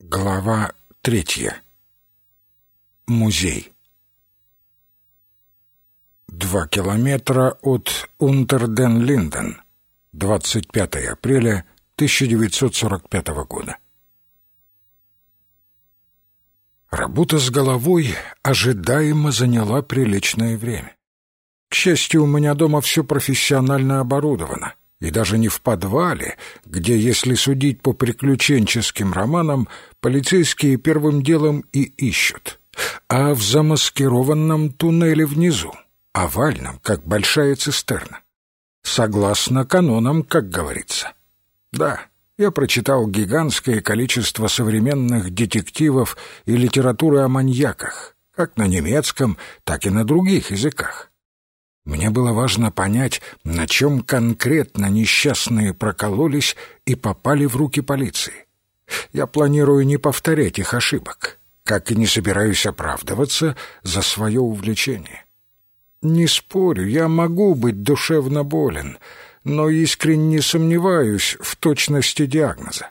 Глава третья. Музей. Два километра от Унтерден-Линден. 25 апреля 1945 года. Работа с головой ожидаемо заняла приличное время. К счастью, у меня дома все профессионально оборудовано и даже не в подвале, где, если судить по приключенческим романам, полицейские первым делом и ищут, а в замаскированном туннеле внизу, овальном, как большая цистерна. Согласно канонам, как говорится. Да, я прочитал гигантское количество современных детективов и литературы о маньяках, как на немецком, так и на других языках. Мне было важно понять, на чем конкретно несчастные прокололись и попали в руки полиции. Я планирую не повторять их ошибок, как и не собираюсь оправдываться за свое увлечение. Не спорю, я могу быть душевно болен, но искренне сомневаюсь в точности диагноза.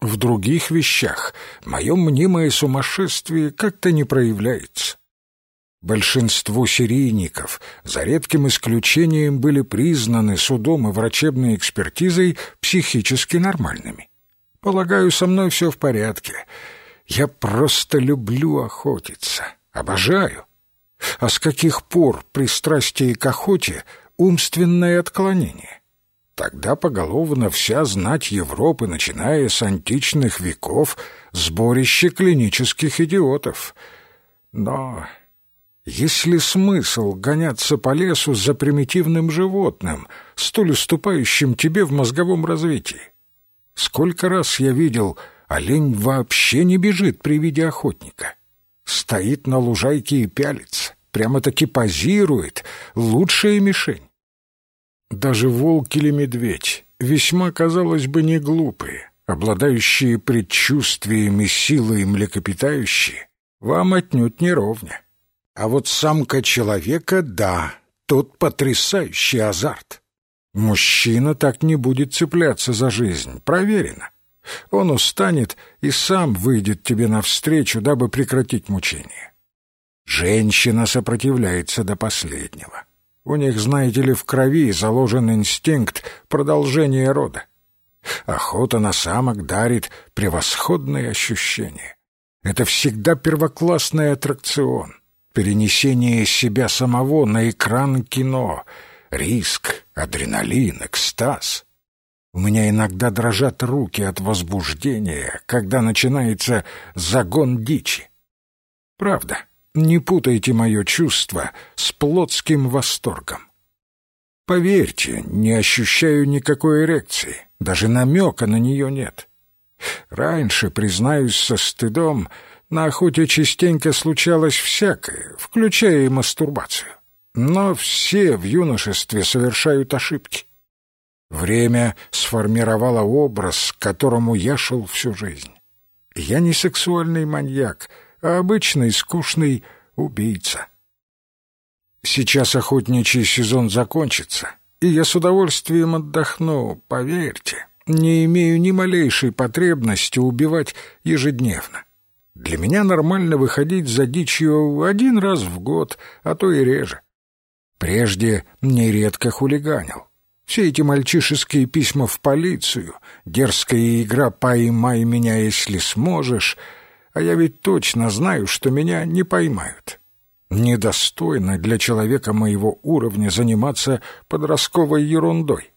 В других вещах мое мнимое сумасшествие как-то не проявляется. Большинство серийников, за редким исключением, были признаны судом и врачебной экспертизой психически нормальными. Полагаю, со мной все в порядке. Я просто люблю охотиться, обожаю. А с каких пор пристрастие к охоте — умственное отклонение? Тогда поголовно вся знать Европы, начиная с античных веков, сборище клинических идиотов. Но есть ли смысл гоняться по лесу за примитивным животным, столь уступающим тебе в мозговом развитии? Сколько раз я видел, олень вообще не бежит при виде охотника. Стоит на лужайке и пялится, прямо-таки позирует, лучшая мишень. Даже волк или медведь, весьма, казалось бы, не глупые, обладающие предчувствиями силы и млекопитающие, вам отнюдь не ровня. А вот самка человека — да, тот потрясающий азарт. Мужчина так не будет цепляться за жизнь, проверено. Он устанет и сам выйдет тебе навстречу, дабы прекратить мучение. Женщина сопротивляется до последнего. У них, знаете ли, в крови заложен инстинкт продолжения рода. Охота на самок дарит превосходные ощущения. Это всегда первоклассный аттракцион — перенесение себя самого на экран кино, риск, адреналин, экстаз. У меня иногда дрожат руки от возбуждения, когда начинается загон дичи. Правда, не путайте мое чувство с плотским восторгом. Поверьте, не ощущаю никакой эрекции, даже намека на нее нет. Раньше, признаюсь со стыдом, на охоте частенько случалось всякое, включая и мастурбацию. Но все в юношестве совершают ошибки. Время сформировало образ, к которому я шел всю жизнь. Я не сексуальный маньяк, а обычный скучный убийца. Сейчас охотничий сезон закончится, и я с удовольствием отдохну, поверьте. Не имею ни малейшей потребности убивать ежедневно. Для меня нормально выходить за дичью один раз в год, а то и реже. Прежде нередко хулиганил. Все эти мальчишеские письма в полицию, дерзкая игра «поймай меня, если сможешь», а я ведь точно знаю, что меня не поймают. Недостойно для человека моего уровня заниматься подростковой ерундой.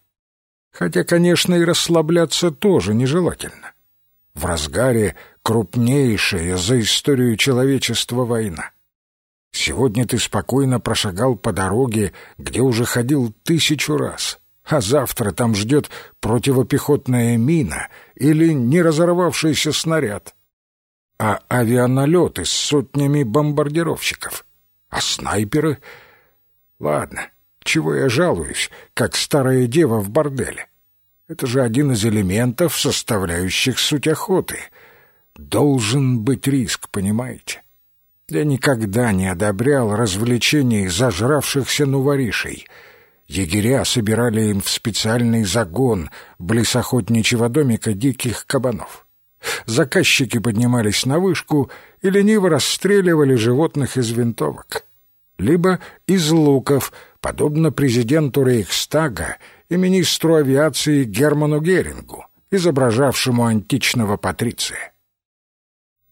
Хотя, конечно, и расслабляться тоже нежелательно. В разгаре крупнейшая за историю человечества война. Сегодня ты спокойно прошагал по дороге, где уже ходил тысячу раз, а завтра там ждет противопехотная мина или не разорвавшийся снаряд. А авианалеты с сотнями бомбардировщиков. А снайперы? Ладно, чего я жалуюсь, как старая дева в борделе. Это же один из элементов, составляющих суть охоты — Должен быть риск, понимаете? Я никогда не одобрял развлечений зажравшихся нуворишей. Егеря собирали им в специальный загон близ охотничьего домика диких кабанов. Заказчики поднимались на вышку и лениво расстреливали животных из винтовок. Либо из луков, подобно президенту Рейхстага и министру авиации Герману Герингу, изображавшему античного патриция.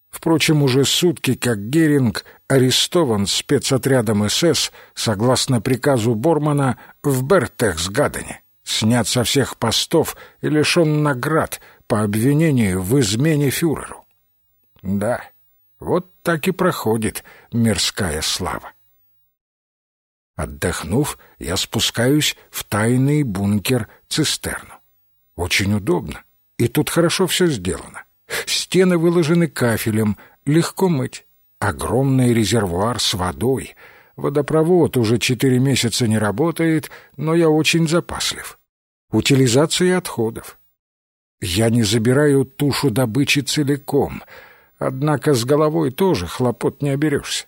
Впрочем, уже сутки как Геринг арестован спецотрядом СС согласно приказу Бормана в Бертехсгадене, снят со всех постов и лишен наград по обвинению в измене фюреру. Да, вот так и проходит мирская слава. Отдохнув, я спускаюсь в тайный бункер-цистерну. Очень удобно, и тут хорошо все сделано. Стены выложены кафелем, легко мыть. Огромный резервуар с водой. Водопровод уже четыре месяца не работает, но я очень запаслив. Утилизация отходов. Я не забираю тушу добычи целиком, однако с головой тоже хлопот не оберешься.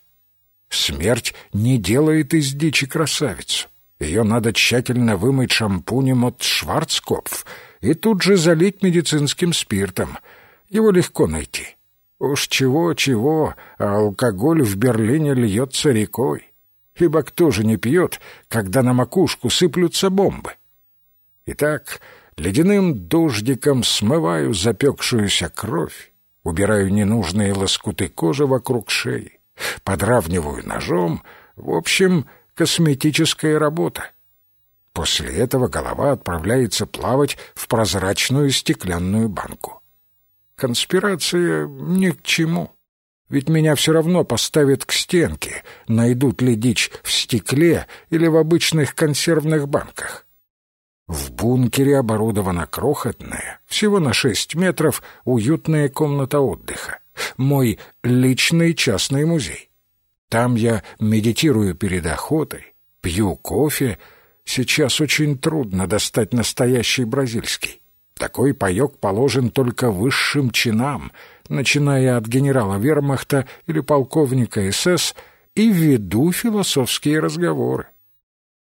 Смерть не делает из дичи красавицу. Ее надо тщательно вымыть шампунем от Шварцкопф и тут же залить медицинским спиртом — его легко найти. Уж чего-чего, а алкоголь в Берлине льется рекой. Ибо кто же не пьет, когда на макушку сыплются бомбы? Итак, ледяным дождиком смываю запекшуюся кровь, убираю ненужные лоскуты кожи вокруг шеи, подравниваю ножом, в общем, косметическая работа. После этого голова отправляется плавать в прозрачную стеклянную банку. Конспирация ни к чему. Ведь меня все равно поставят к стенке, найдут ли дичь в стекле или в обычных консервных банках. В бункере оборудована крохотная, всего на шесть метров, уютная комната отдыха. Мой личный частный музей. Там я медитирую перед охотой, пью кофе. Сейчас очень трудно достать настоящий бразильский. Такой паёк положен только высшим чинам, начиная от генерала вермахта или полковника СС, и веду философские разговоры.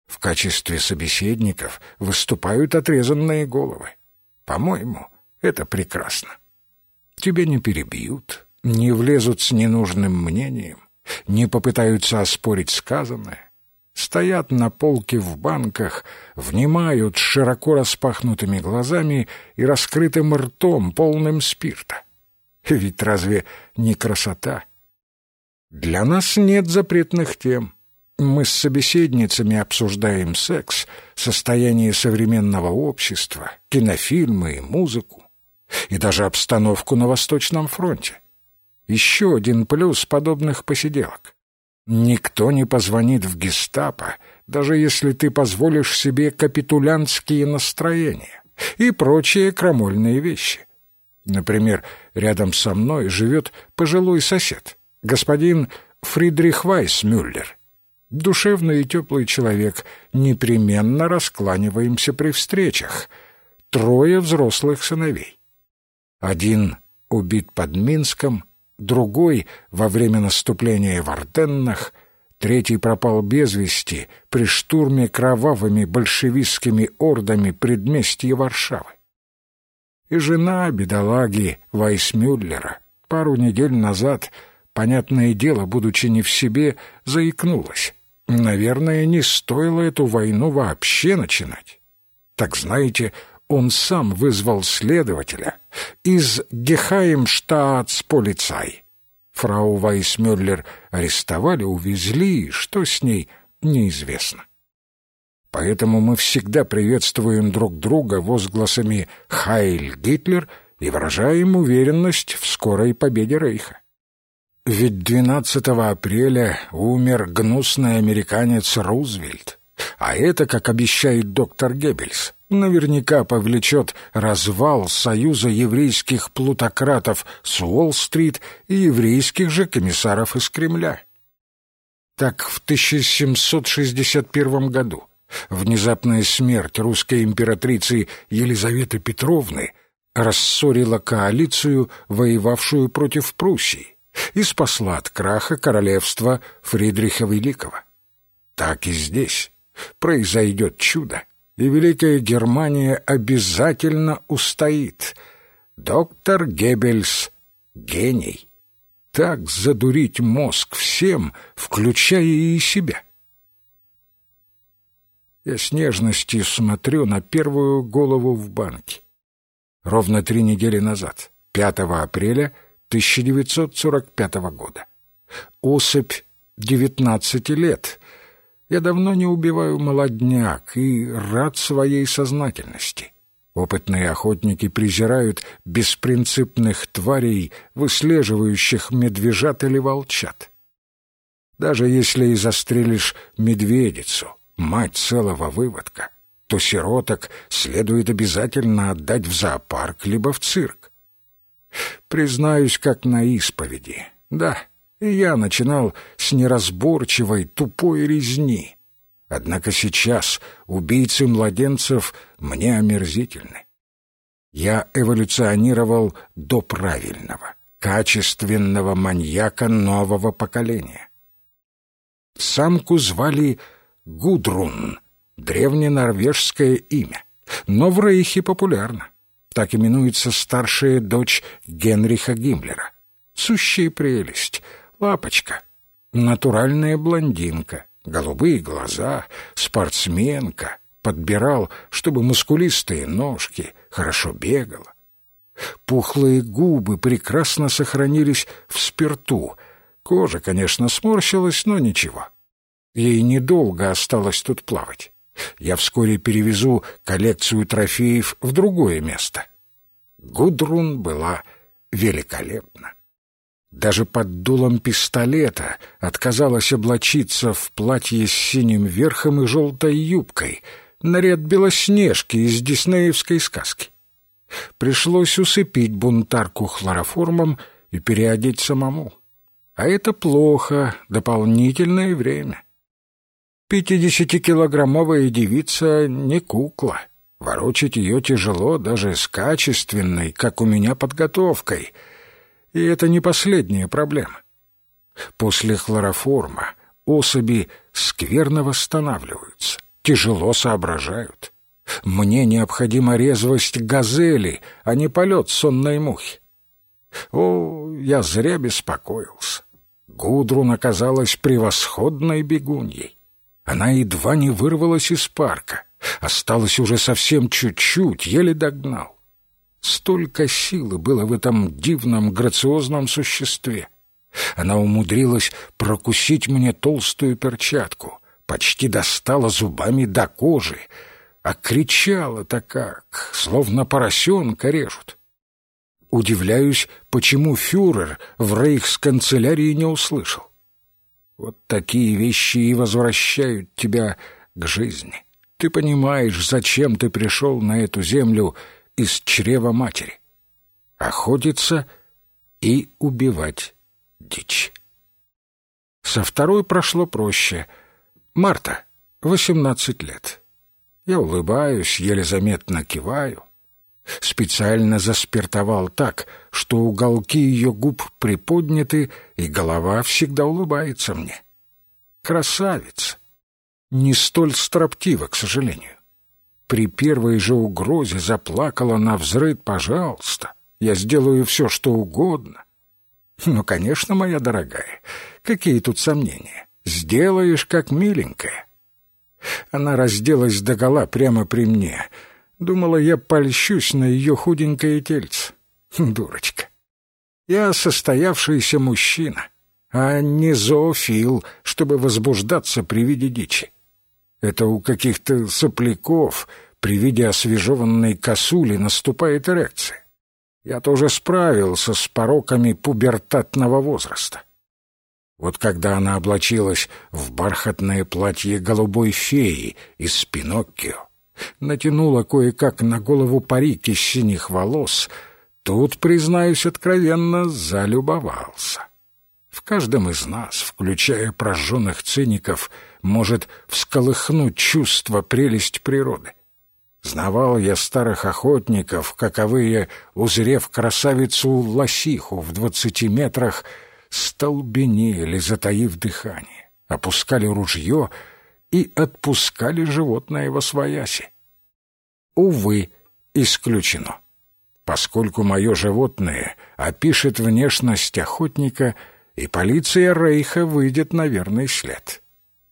В качестве собеседников выступают отрезанные головы. По-моему, это прекрасно. Тебя не перебьют, не влезут с ненужным мнением, не попытаются оспорить сказанное стоят на полке в банках, внимают широко распахнутыми глазами и раскрытым ртом, полным спирта. Ведь разве не красота? Для нас нет запретных тем. Мы с собеседницами обсуждаем секс, состояние современного общества, кинофильмы и музыку, и даже обстановку на Восточном фронте. Еще один плюс подобных посиделок. Никто не позвонит в гестапо, даже если ты позволишь себе капитулянтские настроения и прочие крамольные вещи. Например, рядом со мной живет пожилой сосед, господин Фридрих Вайсмюллер. Душевный и теплый человек, непременно раскланиваемся при встречах. Трое взрослых сыновей. Один убит под Минском, другой — во время наступления в Арденнах, третий пропал без вести при штурме кровавыми большевистскими ордами предместья Варшавы. И жена бедолаги Вайсмюллера пару недель назад, понятное дело, будучи не в себе, заикнулась. Наверное, не стоило эту войну вообще начинать. Так знаете, он сам вызвал следователя из Гехаймштадтсполицай. Фрау Вайсмюллер арестовали, увезли, что с ней, неизвестно. Поэтому мы всегда приветствуем друг друга возгласами «Хайль Гитлер» и выражаем уверенность в скорой победе Рейха. Ведь 12 апреля умер гнусный американец Рузвельт, а это, как обещает доктор Геббельс, наверняка повлечет развал союза еврейских плутократов с Уолл-стрит и еврейских же комиссаров из Кремля. Так в 1761 году внезапная смерть русской императрицы Елизаветы Петровны рассорила коалицию, воевавшую против Пруссии, и спасла от краха королевства Фридриха Великого. Так и здесь произойдет чудо, и Великая Германия обязательно устоит. Доктор Геббельс — гений. Так задурить мозг всем, включая и себя. Я с нежностью смотрю на первую голову в банке. Ровно три недели назад, 5 апреля 1945 года. Особь 19 лет. Я давно не убиваю молодняк и рад своей сознательности. Опытные охотники презирают беспринципных тварей, выслеживающих медвежат или волчат. Даже если и застрелишь медведицу, мать целого выводка, то сироток следует обязательно отдать в зоопарк либо в цирк. Признаюсь, как на исповеди. Да, и я начинал с неразборчивой, тупой резни. Однако сейчас убийцы младенцев мне омерзительны. Я эволюционировал до правильного, качественного маньяка нового поколения. Самку звали Гудрун, древненорвежское имя, но в Рейхе популярно. Так именуется старшая дочь Генриха Гиммлера. Сущая прелесть, лапочка, натуральная блондинка, голубые глаза, спортсменка, подбирал, чтобы мускулистые ножки, хорошо бегала. Пухлые губы прекрасно сохранились в спирту. Кожа, конечно, сморщилась, но ничего. Ей недолго осталось тут плавать. Я вскоре перевезу коллекцию трофеев в другое место. Гудрун была великолепна даже под дулом пистолета отказалась облачиться в платье с синим верхом и желтой юбкой, наряд Белоснежки из диснеевской сказки. Пришлось усыпить бунтарку хлороформом и переодеть самому. А это плохо, дополнительное время. Пятидесятикилограммовая девица не кукла. Ворочать ее тяжело даже с качественной, как у меня, подготовкой — и это не последняя проблема. После хлороформа особи скверно восстанавливаются, тяжело соображают. Мне необходима резвость газели, а не полет сонной мухи. О, я зря беспокоился. Гудрун оказалась превосходной бегуньей. Она едва не вырвалась из парка. Осталось уже совсем чуть-чуть, еле догнал. Столько силы было в этом дивном, грациозном существе. Она умудрилась прокусить мне толстую перчатку, почти достала зубами до кожи, а кричала-то как, словно поросенка режут. Удивляюсь, почему фюрер в рейхсканцелярии не услышал. Вот такие вещи и возвращают тебя к жизни. Ты понимаешь, зачем ты пришел на эту землю из чрева матери. Охотиться и убивать дичь. Со второй прошло проще. Марта, восемнадцать лет. Я улыбаюсь, еле заметно киваю. Специально заспиртовал так, что уголки ее губ приподняты, и голова всегда улыбается мне. Красавица. Не столь строптива, к сожалению при первой же угрозе заплакала на взрыв «Пожалуйста, я сделаю все, что угодно». «Ну, конечно, моя дорогая, какие тут сомнения? Сделаешь, как миленькая». Она разделась догола прямо при мне. Думала, я польщусь на ее худенькое тельце. Дурочка. Я состоявшийся мужчина, а не зоофил, чтобы возбуждаться при виде дичи. Это у каких-то сопляков при виде освежеванной косули наступает эрекция. Я тоже справился с пороками пубертатного возраста. Вот когда она облачилась в бархатное платье голубой феи из Пиноккио, натянула кое-как на голову парик из синих волос, тут, признаюсь откровенно, залюбовался. В каждом из нас, включая прожженных циников, может всколыхнуть чувство прелесть природы. Знавал я старых охотников, каковые, узрев красавицу-лосиху в двадцати метрах, столбенели, затаив дыхание, опускали ружье и отпускали животное во свояси. Увы, исключено. поскольку мое животное опишет внешность охотника, и полиция Рейха выйдет на верный след.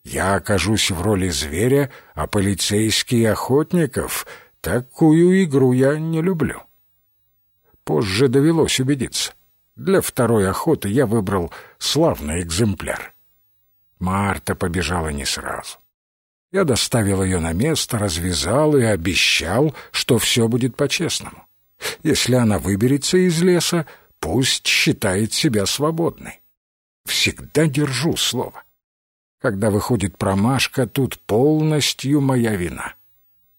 Я окажусь в роли зверя, а полицейские охотников — такую игру я не люблю. Позже довелось убедиться. Для второй охоты я выбрал славный экземпляр. Марта побежала не сразу. Я доставил ее на место, развязал и обещал, что все будет по-честному. Если она выберется из леса, пусть считает себя свободной. Всегда держу слово. Когда выходит промашка, тут полностью моя вина.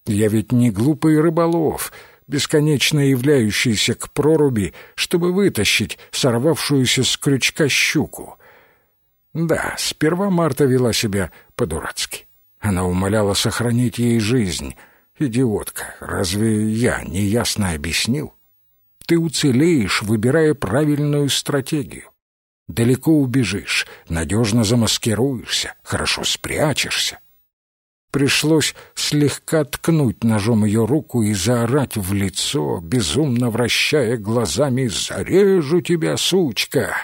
Я ведь не глупый рыболов, бесконечно являющийся к проруби, чтобы вытащить сорвавшуюся с крючка щуку. Да, сперва Марта вела себя по-дурацки. Она умоляла сохранить ей жизнь. Идиотка, разве я неясно объяснил? Ты уцелеешь, выбирая правильную стратегию. Далеко убежишь, надежно замаскируешься, хорошо спрячешься. Пришлось слегка ткнуть ножом ее руку и заорать в лицо, безумно вращая глазами «Зарежу тебя, сучка!»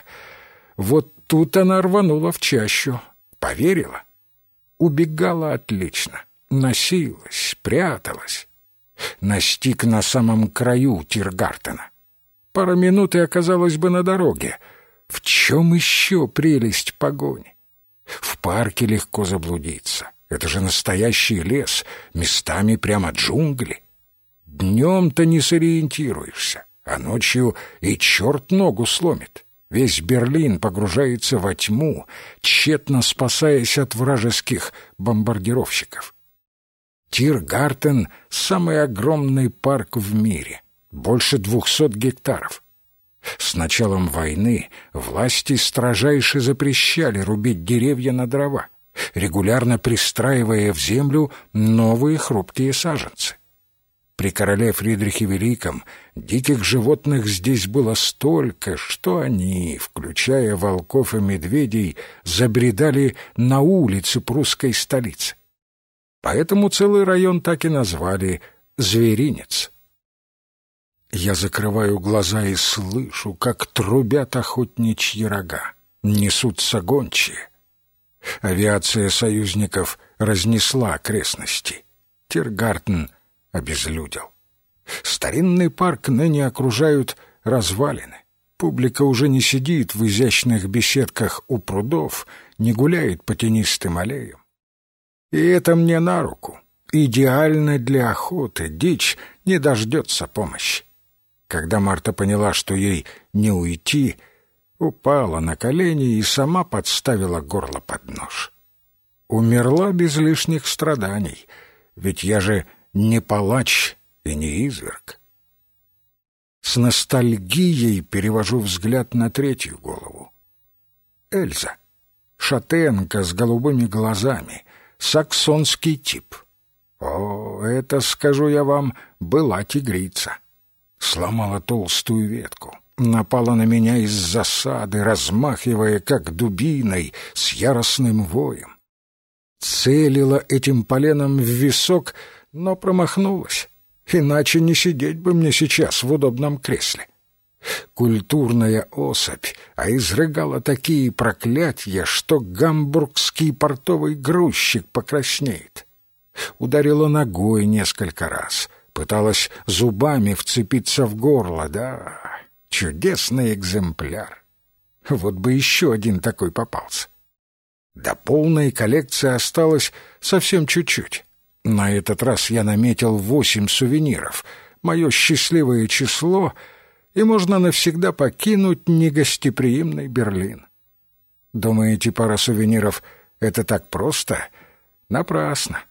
Вот тут она рванула в чащу. Поверила? Убегала отлично, носилась, пряталась. Настиг на самом краю Тиргартена. Пара минут и оказалась бы на дороге — в чем еще прелесть погони? В парке легко заблудиться. Это же настоящий лес, местами прямо джунгли. Днем-то не сориентируешься, а ночью и черт ногу сломит. Весь Берлин погружается во тьму, тщетно спасаясь от вражеских бомбардировщиков. Тиргартен — самый огромный парк в мире, больше двухсот гектаров. С началом войны власти строжайше запрещали рубить деревья на дрова, регулярно пристраивая в землю новые хрупкие саженцы. При короле Фридрихе Великом диких животных здесь было столько, что они, включая волков и медведей, забредали на улицы прусской столицы. Поэтому целый район так и назвали «Зверинец». Я закрываю глаза и слышу, как трубят охотничьи рога. Несутся гончие. Авиация союзников разнесла окрестности. Тиргартен обезлюдил. Старинный парк ныне окружают развалины. Публика уже не сидит в изящных беседках у прудов, не гуляет по тенистым аллеям. И это мне на руку. Идеально для охоты дичь не дождется помощи. Когда Марта поняла, что ей не уйти, упала на колени и сама подставила горло под нож. Умерла без лишних страданий, ведь я же не палач и не изверг. С ностальгией перевожу взгляд на третью голову. Эльза. Шатенка с голубыми глазами. Саксонский тип. О, это, скажу я вам, была тигрица сломала толстую ветку, напала на меня из засады, размахивая как дубиной с яростным воем. Целила этим поленом в висок, но промахнулась. Иначе не сидеть бы мне сейчас в удобном кресле. Культурная особь, а изрыгала такие проклятия, что гамбургский портовый грузчик покраснеет. Ударила ногой несколько раз — пыталась зубами вцепиться в горло, да, чудесный экземпляр. Вот бы еще один такой попался. До полной коллекции осталось совсем чуть-чуть. На этот раз я наметил восемь сувениров, мое счастливое число, и можно навсегда покинуть негостеприимный Берлин. Думаете, пара сувениров — это так просто? Напрасно.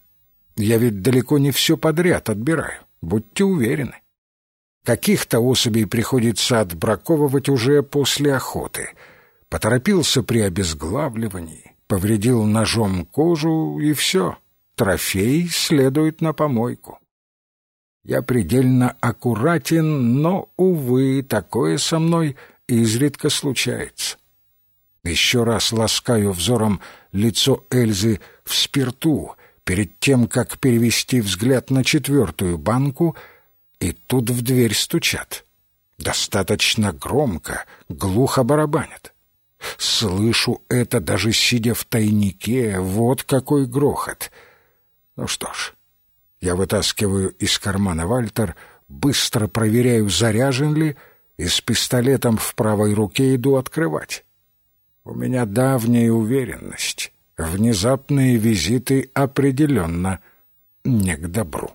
Я ведь далеко не все подряд отбираю. Будьте уверены. Каких-то особей приходится отбраковывать уже после охоты. Поторопился при обезглавливании, повредил ножом кожу, и все. Трофей следует на помойку. Я предельно аккуратен, но, увы, такое со мной изредка случается. Еще раз ласкаю взором лицо Эльзы в спирту, перед тем, как перевести взгляд на четвертую банку, и тут в дверь стучат. Достаточно громко, глухо барабанят. Слышу это, даже сидя в тайнике, вот какой грохот. Ну что ж, я вытаскиваю из кармана Вальтер, быстро проверяю, заряжен ли, и с пистолетом в правой руке иду открывать. У меня давняя уверенность. Внезапные визиты определенно не к добру.